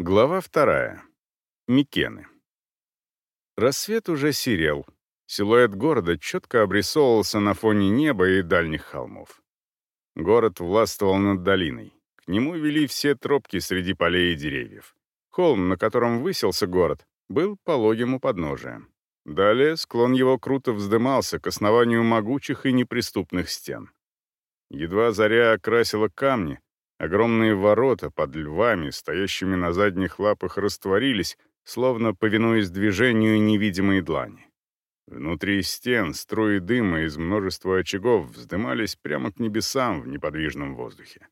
Глава вторая. Микены. Рассвет уже серел. Силуэт города четко обрисовывался на фоне неба и дальних холмов. Город властвовал над долиной. К нему вели все тропки среди полей и деревьев. Холм, на котором высился город, был пологим у подножия. Далее склон его круто вздымался к основанию могучих и неприступных стен. Едва заря окрасила камни, огромные ворота под львами, стоящими на задних лапах, растворились, словно повинуясь движению невидимой длани. Внутри стен струи дыма из множества очагов вздымались прямо к небесам в неподвижном воздухе.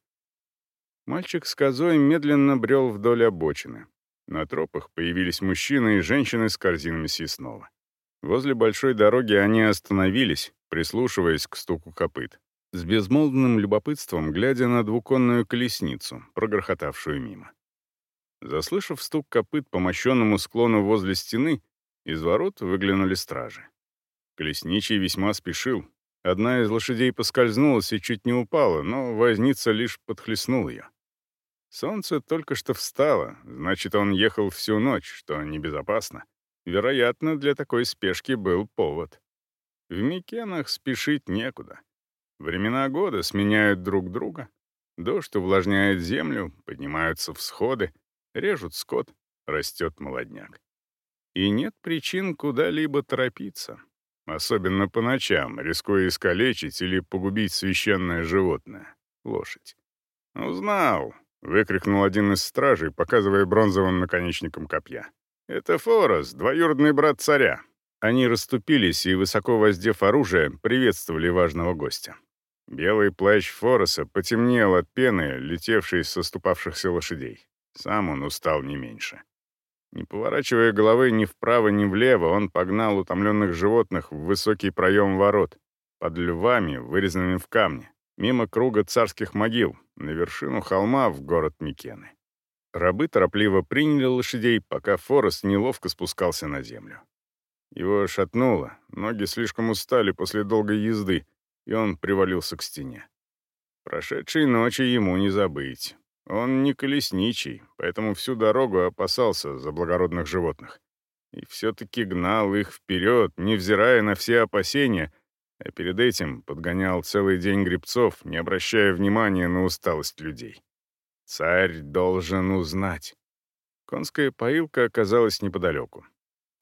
Мальчик с козой медленно брел вдоль обочины. На тропах появились мужчины и женщины с корзинами съестного. Возле большой дороги они остановились, прислушиваясь к стуку копыт с безмолвным любопытством глядя на двуконную колесницу, прогрохотавшую мимо. Заслышав стук копыт по мощенному склону возле стены, из ворот выглянули стражи. Колесничий весьма спешил. Одна из лошадей поскользнулась и чуть не упала, но возница лишь подхлестнул ее. Солнце только что встало, значит, он ехал всю ночь, что небезопасно. Вероятно, для такой спешки был повод. В Микенах спешить некуда. Времена года сменяют друг друга. Дождь увлажняет землю, поднимаются всходы, режут скот, растет молодняк. И нет причин куда-либо торопиться, особенно по ночам, рискуя искалечить или погубить священное животное — лошадь. «Узнал!» — выкрикнул один из стражей, показывая бронзовым наконечником копья. «Это Форос, двоюродный брат царя». Они расступились и, высоко воздев оружие, приветствовали важного гостя. Белый плащ Фороса потемнел от пены, летевшей с оступавшихся лошадей. Сам он устал не меньше. Не поворачивая головы ни вправо, ни влево, он погнал утомленных животных в высокий проем ворот, под львами, вырезанными в камне, мимо круга царских могил, на вершину холма в город Микены. Рабы торопливо приняли лошадей, пока Форос неловко спускался на землю. Его шатнуло, ноги слишком устали после долгой езды, и он привалился к стене. Прошедшей ночи ему не забыть. Он не колесничий, поэтому всю дорогу опасался за благородных животных. И все-таки гнал их вперед, невзирая на все опасения, а перед этим подгонял целый день грибцов, не обращая внимания на усталость людей. Царь должен узнать. Конская поилка оказалась неподалеку.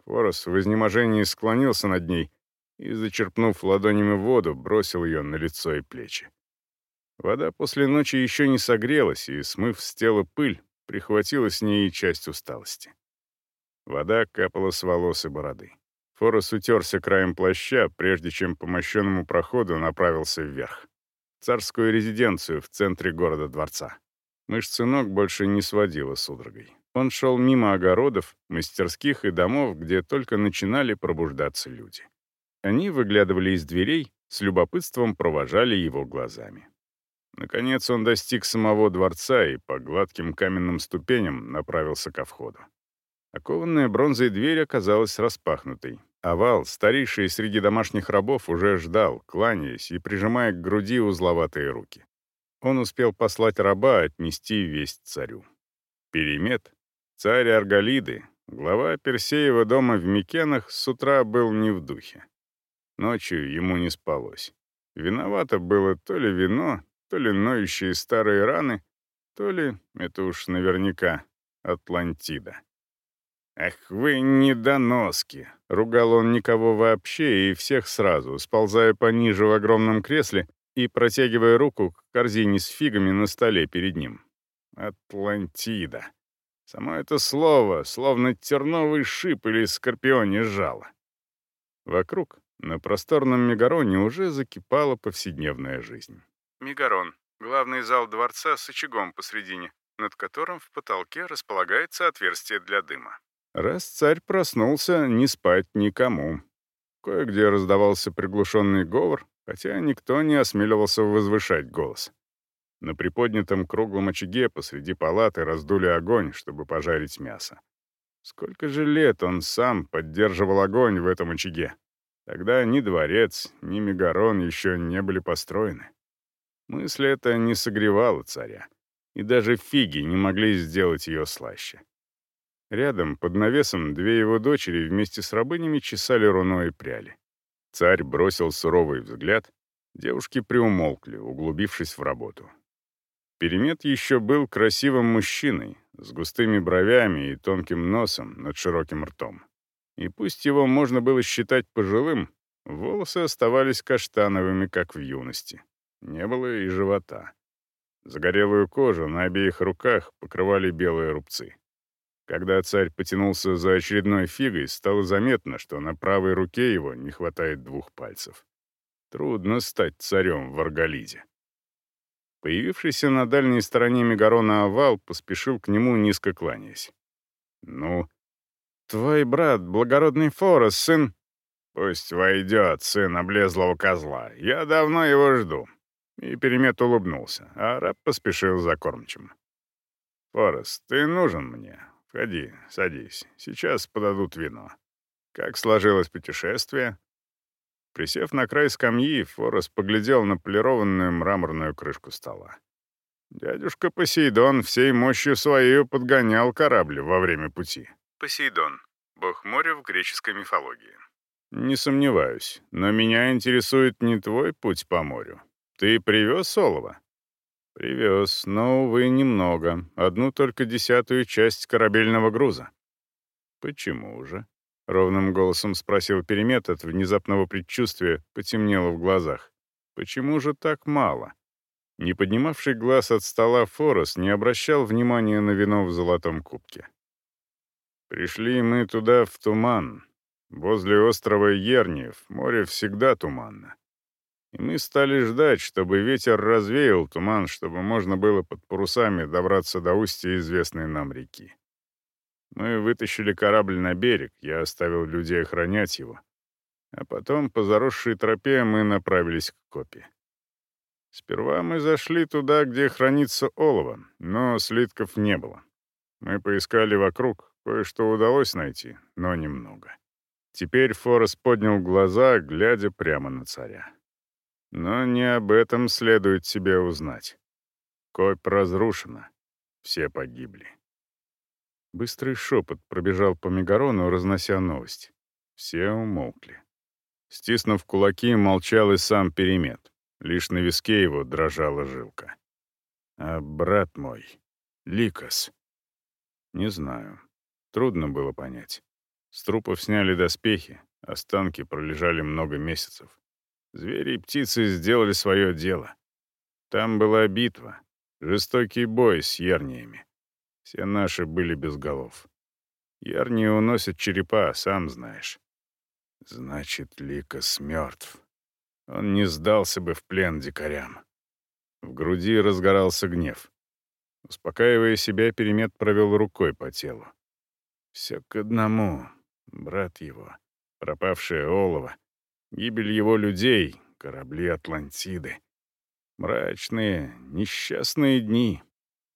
Форос в изнеможении склонился над ней, и, зачерпнув ладонями воду, бросил ее на лицо и плечи. Вода после ночи еще не согрелась, и, смыв с тела пыль, прихватила с ней часть усталости. Вода капала с волос и бороды. Форос утерся краем плаща, прежде чем по мощенному проходу направился вверх. Царскую резиденцию в центре города-дворца. Мышцы ног больше не сводила судорогой. Он шел мимо огородов, мастерских и домов, где только начинали пробуждаться люди. Они выглядывали из дверей, с любопытством провожали его глазами. Наконец он достиг самого дворца и по гладким каменным ступеням направился ко входу. Окованная бронзой дверь оказалась распахнутой. Овал, старейший среди домашних рабов, уже ждал, кланяясь и прижимая к груди узловатые руки. Он успел послать раба отнести весть царю. Перемет, царь Арголиды, глава Персеева дома в Микенах, с утра был не в духе. Ночью ему не спалось. Виновато было то ли вино, то ли ноющие старые раны, то ли, это уж наверняка, Атлантида. «Ах вы недоноски!» — ругал он никого вообще и всех сразу, сползая пониже в огромном кресле и протягивая руку к корзине с фигами на столе перед ним. «Атлантида!» Само это слово, словно терновый шип или скорпионе жало. Вокруг, на просторном Мегароне уже закипала повседневная жизнь. Мегарон — главный зал дворца с очагом посредине, над которым в потолке располагается отверстие для дыма. Раз царь проснулся, не спать никому. Кое-где раздавался приглушенный говор, хотя никто не осмеливался возвышать голос. На приподнятом круглом очаге посреди палаты раздули огонь, чтобы пожарить мясо. Сколько же лет он сам поддерживал огонь в этом очаге? Тогда ни дворец, ни Мегарон еще не были построены. Мысль эта не согревала царя, и даже фиги не могли сделать ее слаще. Рядом, под навесом, две его дочери вместе с рабынями чесали руно и пряли. Царь бросил суровый взгляд. Девушки приумолкли, углубившись в работу. Перемет еще был красивым мужчиной, с густыми бровями и тонким носом над широким ртом. И пусть его можно было считать пожилым, волосы оставались каштановыми, как в юности. Не было и живота. Загорелую кожу на обеих руках покрывали белые рубцы. Когда царь потянулся за очередной фигой, стало заметно, что на правой руке его не хватает двух пальцев. Трудно стать царем в Арголиде. Появившийся на дальней стороне Мегарона овал поспешил к нему, низко кланяясь. «Ну, твой брат, благородный Форос, сын...» «Пусть войдет, сын облезлого козла. Я давно его жду». И Перемет улыбнулся, а раб поспешил за кормчим. «Форос, ты нужен мне. Входи, садись. Сейчас подадут вино. Как сложилось путешествие?» Присев на край скамьи, Форес поглядел на полированную мраморную крышку стола. Дядюшка Посейдон всей мощью своей подгонял корабль во время пути. Посейдон — бог моря в греческой мифологии. «Не сомневаюсь, но меня интересует не твой путь по морю. Ты привез олово?» «Привез, но, увы, немного. Одну только десятую часть корабельного груза». «Почему же?» — ровным голосом спросил Перемет от внезапного предчувствия, потемнело в глазах. «Почему же так мало?» Не поднимавший глаз от стола Форос не обращал внимания на вино в золотом кубке. «Пришли мы туда в туман. Возле острова Ерниев море всегда туманно. И мы стали ждать, чтобы ветер развеял туман, чтобы можно было под парусами добраться до устья известной нам реки. Мы вытащили корабль на берег, я оставил людей охранять его. А потом по заросшей тропе мы направились к копе. Сперва мы зашли туда, где хранится олово, но слитков не было. Мы поискали вокруг, кое-что удалось найти, но немного. Теперь Форес поднял глаза, глядя прямо на царя. Но не об этом следует тебе узнать. Копь разрушена. Все погибли. Быстрый шепот пробежал по Мегарону, разнося новость. Все умолкли. Стиснув кулаки, молчал и сам Перемет. Лишь на виске его дрожала жилка. «А брат мой, Ликос?» «Не знаю. Трудно было понять. С трупов сняли доспехи, останки пролежали много месяцев. Звери и птицы сделали свое дело. Там была битва, жестокий бой с ярниями. Все наши были без голов. Ярнии уносят черепа, сам знаешь. Значит, Ликос мертв. Он не сдался бы в плен дикарям. В груди разгорался гнев. Успокаивая себя, Перемет провел рукой по телу. Все к одному. Брат его, пропавшее олово, Гибель его людей, корабли Атлантиды. Мрачные, несчастные дни.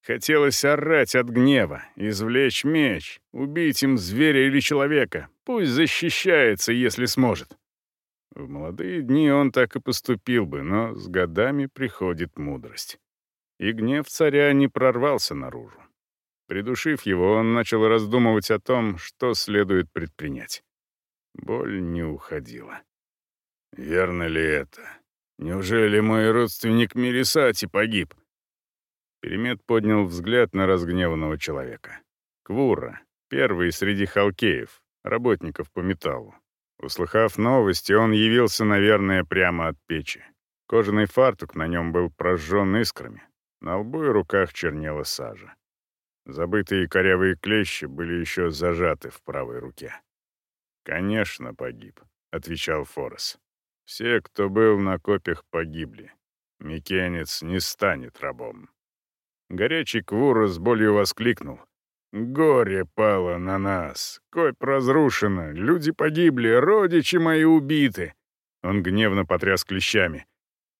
Хотелось орать от гнева, извлечь меч, убить им зверя или человека. Пусть защищается, если сможет. В молодые дни он так и поступил бы, но с годами приходит мудрость. И гнев царя не прорвался наружу. Придушив его, он начал раздумывать о том, что следует предпринять. Боль не уходила. Верно ли это? Неужели мой родственник Мирисати погиб? Перемет поднял взгляд на разгневанного человека. Квура, первый среди халкеев, работников по металлу. Услыхав новости, он явился, наверное, прямо от печи. Кожаный фартук на нем был прожжен искрами. На лбу и руках чернела сажа. Забытые корявые клещи были еще зажаты в правой руке. «Конечно, погиб», — отвечал Форес. Все, кто был на копьях, погибли. Микенец не станет рабом. Горячий Квура с болью воскликнул. «Горе пало на нас! Копь разрушена! Люди погибли! Родичи мои убиты!» Он гневно потряс клещами.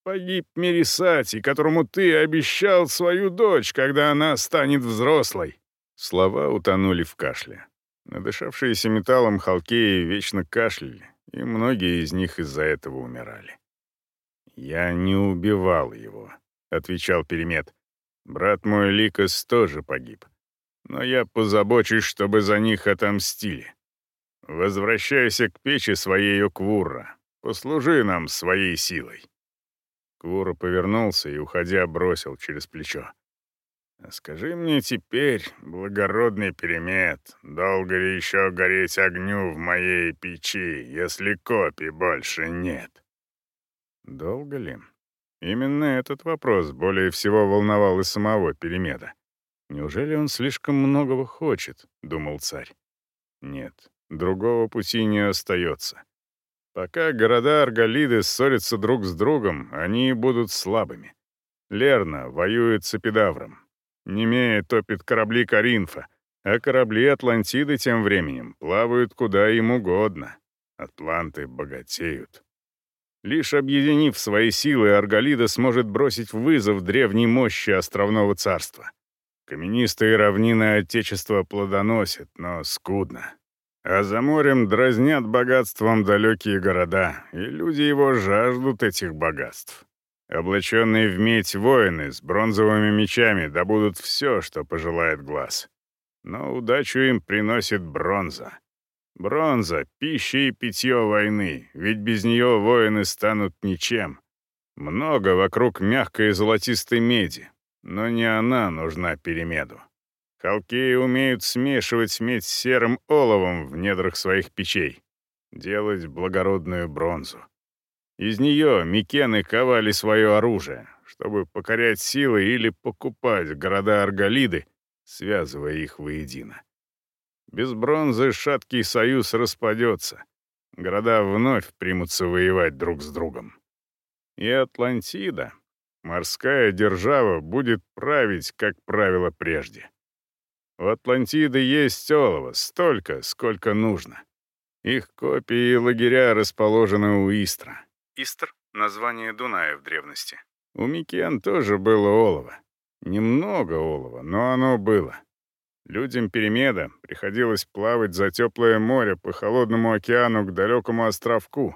«Погиб Мерисати, которому ты обещал свою дочь, когда она станет взрослой!» Слова утонули в кашле. Надышавшиеся металлом халкеи вечно кашляли, и многие из них из-за этого умирали. «Я не убивал его», — отвечал Перемет. «Брат мой Ликос тоже погиб. но я позабочусь, чтобы за них отомстили. Возвращайся к печи своей Квурра. Послужи нам своей силой». Квура повернулся и, уходя, бросил через плечо. «А скажи мне теперь, благородный перемет, долго ли еще гореть огню в моей печи, если копий больше нет?» Долго ли? Именно этот вопрос более всего волновал и самого Перемеда. «Неужели он слишком многого хочет?» — думал царь. «Нет, другого пути не остается. Пока города Арголиды ссорятся друг с другом, они будут слабыми. Лерна воюет с Эпидавром. Немея топит корабли Каринфа, а корабли Атлантиды тем временем плавают куда им угодно. Атланты богатеют. Лишь объединив свои силы, Арголида сможет бросить вызов древней мощи островного царства. Каменистые равнины Отечества плодоносят, но скудно. А за морем дразнят богатством далекие города, и люди его жаждут этих богатств. Облаченные в медь воины с бронзовыми мечами добудут все, что пожелает глаз. Но удачу им приносит бронза. Бронза — пища и питье войны, ведь без нее воины станут ничем. Много вокруг мягкой золотистой меди, но не она нужна перемеду. Халкеи умеют смешивать медь с серым оловом в недрах своих печей, делать благородную бронзу. Из нее микены ковали свое оружие, чтобы покорять силы или покупать города Арголиды, связывая их воедино. Без бронзы шаткий союз распадется. Города вновь примутся воевать друг с другом. И Атлантида, Морская держава будет править, как правило, прежде. У Атлантиды есть олово, столько, сколько нужно. Их копии и лагеря расположены у Истра. Истр — название Дуная в древности. У Микен тоже было олово. Немного олова, но оно было. Людям Перемеда приходилось плавать за теплое море по холодному океану к далекому островку.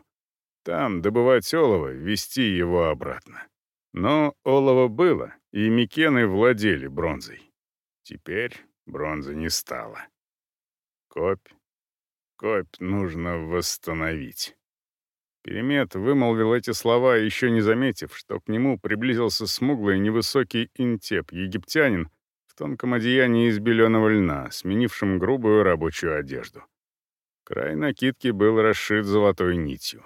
Там добывать олово, вести его обратно. Но олово было, и Микены владели бронзой. Теперь бронзы не стало. Копь. Копь нужно восстановить. Перемет вымолвил эти слова, еще не заметив, что к нему приблизился смуглый невысокий интеп, египтянин, в тонком одеянии из беленого льна, сменившем грубую рабочую одежду. Край накидки был расшит золотой нитью.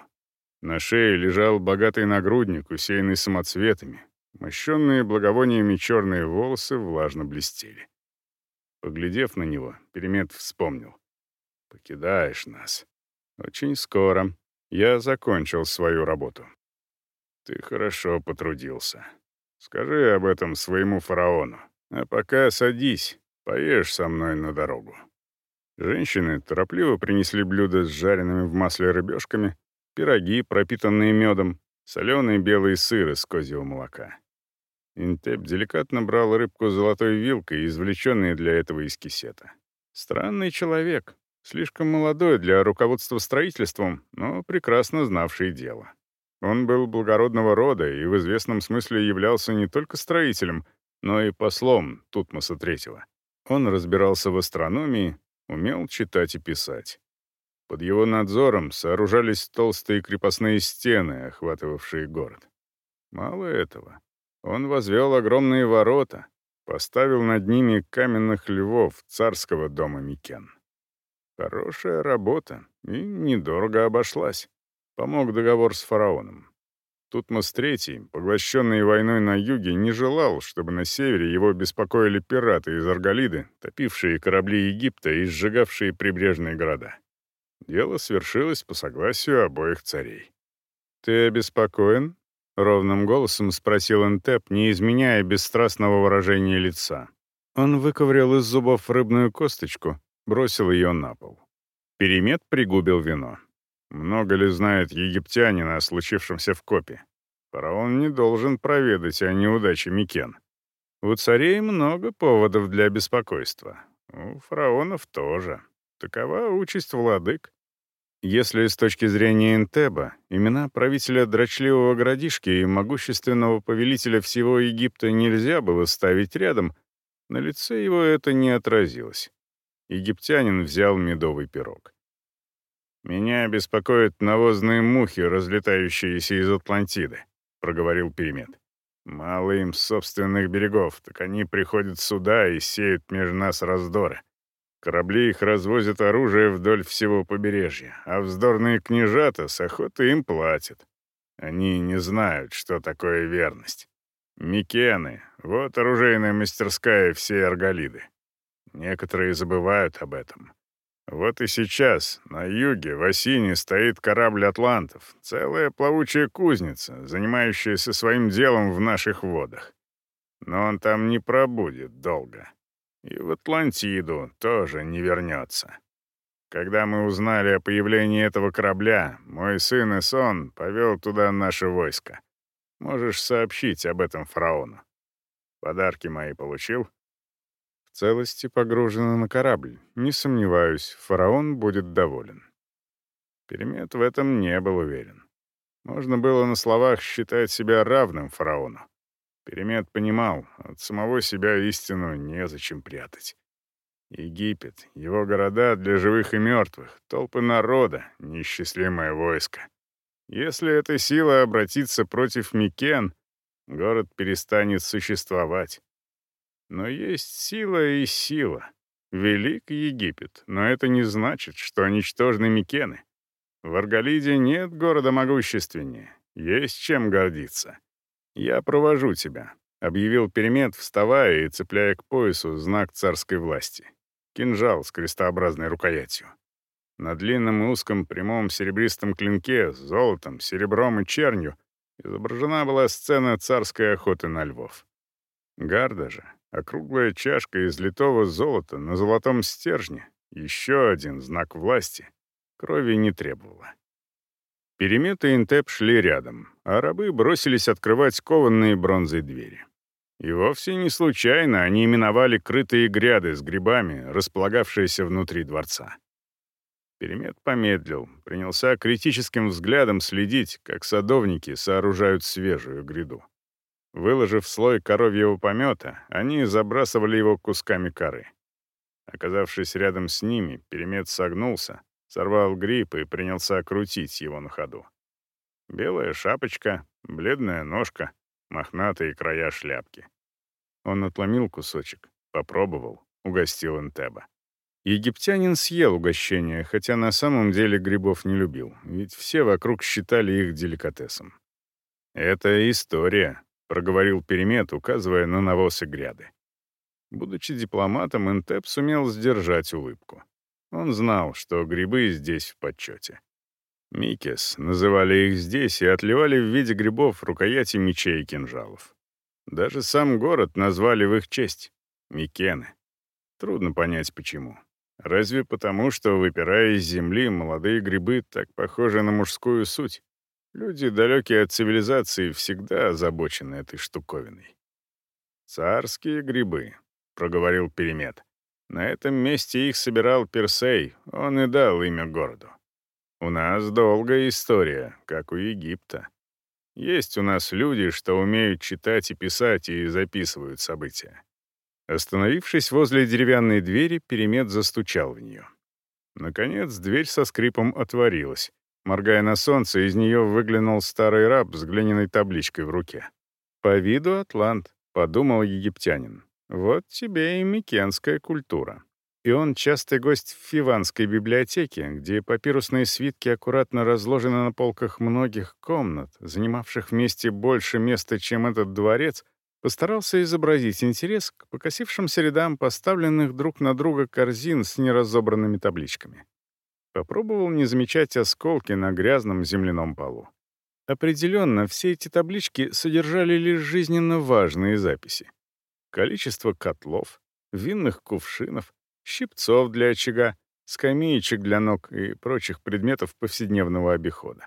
На шее лежал богатый нагрудник, усеянный самоцветами. Мощенные благовониями черные волосы влажно блестели. Поглядев на него, Перемет вспомнил. «Покидаешь нас. Очень скоро. Я закончил свою работу. Ты хорошо потрудился. Скажи об этом своему фараону. А пока садись, поешь со мной на дорогу». Женщины торопливо принесли блюдо с жареными в масле рыбешками, пироги, пропитанные медом, соленый белый сыр из козьего молока. Интеп деликатно брал рыбку золотой вилкой, извлеченной для этого из кисета. Странный человек, слишком молодой для руководства строительством, но прекрасно знавший дело. Он был благородного рода и в известном смысле являлся не только строителем, но и послом Тутмоса III. Он разбирался в астрономии, умел читать и писать. Под его надзором сооружались толстые крепостные стены, охватывавшие город. Мало этого. Он возвел огромные ворота, поставил над ними каменных львов царского дома Микен. Хорошая работа и недорого обошлась. Помог договор с фараоном. Тутмос III, поглощенный войной на юге, не желал, чтобы на севере его беспокоили пираты из Арголиды, топившие корабли Египта и сжигавшие прибрежные города. Дело свершилось по согласию обоих царей. «Ты обеспокоен?» — ровным голосом спросил Энтеп, не изменяя бесстрастного выражения лица. Он выковырял из зубов рыбную косточку, бросил ее на пол. Перемет пригубил вино. Много ли знает египтянин о случившемся в Копе? Фараон не должен проведать о неудаче Микен. У царей много поводов для беспокойства. У фараонов тоже. Такова участь владык. Если с точки зрения Энтеба, имена правителя дрочливого городишки и могущественного повелителя всего Египта нельзя было ставить рядом, На лице его это не отразилось. Египтянин взял медовый пирог. «Меня беспокоят навозные мухи, разлетающиеся из Атлантиды», — проговорил Перемет. «Мало им собственных берегов, так они приходят сюда и сеют между нас раздоры. Корабли их развозят оружие вдоль всего побережья, а вздорные княжата с охоты им платят. Они не знают, что такое верность. Микены — вот оружейная мастерская всей Арголиды. Некоторые забывают об этом. Вот и сейчас на юге в Осине стоит корабль атлантов, целая плавучая кузница, занимающаяся своим делом в наших водах. Но он там не пробудет долго. И в Атлантиду тоже не вернется. Когда мы узнали о появлении этого корабля, мой сын Исон повел туда наше войско. Можешь сообщить об этом фараону. Подарки мои получил?» «В целости погружены на корабль. Не сомневаюсь, фараон будет доволен». Перемет в этом не был уверен. Можно было на словах считать себя равным фараону. Перемет понимал, от самого себя истину незачем прятать. Египет, его города для живых и мертвых, толпы народа, неисчислимое войско. Если эта сила обратится против Микен, город перестанет существовать. Но есть сила и сила. Велик Египет, но это не значит, что ничтожны Микены. В Арголиде нет города могущественнее, есть чем гордиться. «Я провожу тебя», — объявил Перемет, вставая и цепляя к поясу знак царской власти. Кинжал с крестообразной рукоятью. На длинном и узком прямом серебристом клинке с золотом, серебром и чернью изображена была сцена царской охоты на львов. Гарда же, округлая чашка из литого золота на золотом стержне, еще один знак власти, крови не требовала. Перемет и Интеп шли рядом, а рабы бросились открывать кованные бронзой двери. И вовсе не случайно они именовали крытые гряды с грибами, располагавшиеся внутри дворца. Перемет помедлил, принялся критическим взглядом следить, как садовники сооружают свежую гряду. Выложив слой коровьего помета, они забрасывали его кусками коры. Оказавшись рядом с ними, Перемет согнулся, Сорвал гриб и принялся крутить его на ходу. Белая шапочка, бледная ножка, мохнатые края шляпки. Он отломил кусочек, попробовал, угостил Энтеба. Египтянин съел угощение, хотя на самом деле грибов не любил, ведь все вокруг считали их деликатесом. «Это история», — проговорил Перемет, указывая на навоз и гряды. Будучи дипломатом, Энтеп сумел сдержать улыбку. Он знал, что грибы здесь в почете. Микес называли их здесь и отливали в виде грибов рукояти мечей и кинжалов. Даже сам город назвали в их честь — Микены. Трудно понять, почему. Разве потому, что, выпирая из земли, молодые грибы так похожи на мужскую суть? Люди, далекие от цивилизации, всегда озабочены этой штуковиной. «Царские грибы», — проговорил Перемет. На этом месте их собирал Персей, он и дал имя городу. У нас долгая история, как у Египта. Есть у нас люди, что умеют читать и писать и записывают события. Остановившись возле деревянной двери, Перемет застучал в нее. Наконец, дверь со скрипом отворилась. Моргая на солнце, из нее выглянул старый раб с глиняной табличкой в руке. «По виду Атлант», — подумал египтянин. Вот тебе и микенская культура. И он частый гость в Фиванской библиотеке, где папирусные свитки аккуратно разложены на полках многих комнат, занимавших вместе больше места, чем этот дворец, постарался изобразить интерес к покосившимся рядам поставленных друг на друга корзин с неразобранными табличками. Попробовал не замечать осколки на грязном земляном полу. Определенно, все эти таблички содержали лишь жизненно важные записи количество котлов, винных кувшинов, щипцов для очага, скамеечек для ног и прочих предметов повседневного обихода.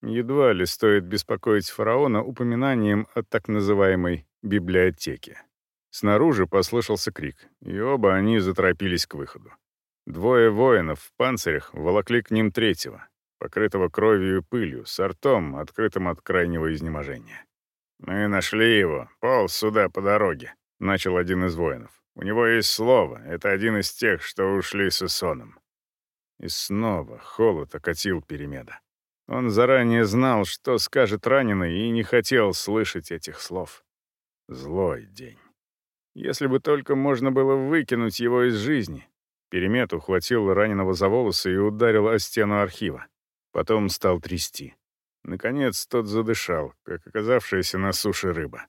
Едва ли стоит беспокоить фараона упоминанием о так называемой «библиотеке». Снаружи послышался крик, и оба они заторопились к выходу. Двое воинов в панцирях волокли к ним третьего, покрытого кровью и пылью, с ртом, открытым от крайнего изнеможения. «Мы нашли его, полз сюда по дороге», — начал один из воинов. У него есть слово. Это один из тех, что ушли с Исоном». И снова холод окатил Перемеда. Он заранее знал, что скажет раненый, и не хотел слышать этих слов. Злой день. Если бы только можно было выкинуть его из жизни. Перемет ухватил раненого за волосы и ударил о стену архива. Потом стал трясти. Наконец тот задышал, как оказавшаяся на суше рыба.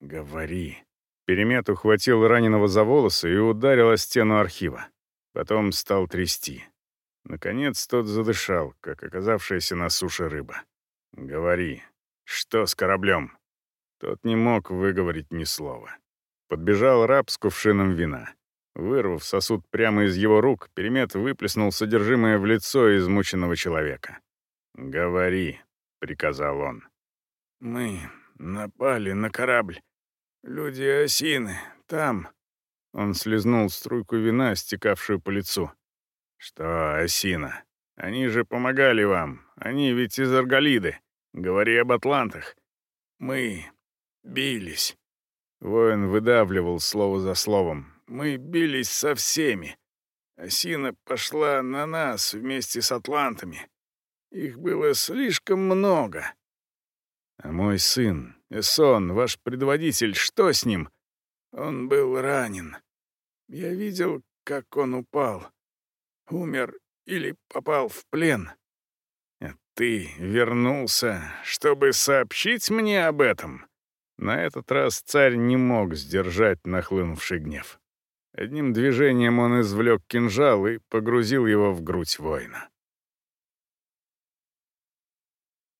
«Говори». Перемет ухватил раненого за волосы и ударил о стену архива. Потом стал трясти. Наконец тот задышал, как оказавшаяся на суше рыба. «Говори, что с кораблем?» Тот не мог выговорить ни слова. Подбежал раб с кувшином вина. Вырвав сосуд прямо из его рук, перемет выплеснул содержимое в лицо измученного человека. «Говори», — приказал он. «Мы напали на корабль. Люди осины, там...» Он слезнул струйку вина, стекавшую по лицу. «Что, осина? Они же помогали вам. Они ведь из Арголиды. Говори об атлантах. Мы бились». Воин выдавливал слово за словом. «Мы бились со всеми. Осина пошла на нас вместе с атлантами. Их было слишком много. А мой сын, Эсон, ваш предводитель, что с ним? Он был ранен. Я видел, как он упал. Умер или попал в плен. А ты вернулся, чтобы сообщить мне об этом?» На этот раз царь не мог сдержать нахлынувший гнев. Одним движением он извлек кинжал и погрузил его в грудь воина.